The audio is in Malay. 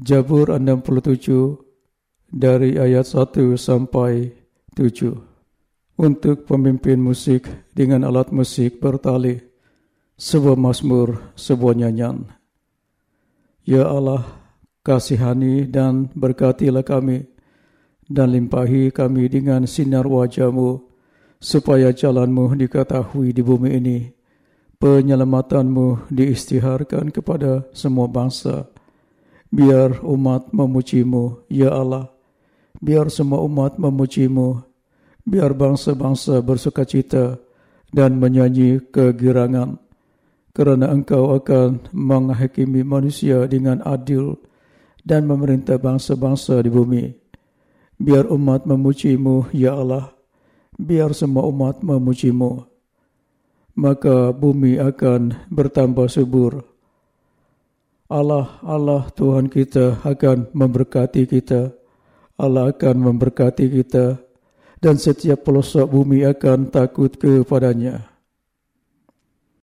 Jabur 67 dari ayat 1 sampai 7 untuk pemimpin musik dengan alat musik bertali sebuah mazmur sebuah nyanyian. Ya Allah kasihani dan berkatilah kami dan limpahi kami dengan sinar wajahmu supaya jalanmu diketahui di bumi ini. Penyelamatanmu diistiharkan kepada semua bangsa. Biar umat memujimu, Ya Allah. Biar semua umat memujimu. Biar bangsa-bangsa bersuka cita dan menyanyi kegirangan. Kerana engkau akan menghakimi manusia dengan adil dan memerintah bangsa-bangsa di bumi. Biar umat memujimu, Ya Allah. Biar semua umat memujimu maka bumi akan bertambah subur. Allah, Allah Tuhan kita akan memberkati kita. Allah akan memberkati kita dan setiap pelosok bumi akan takut kepadanya.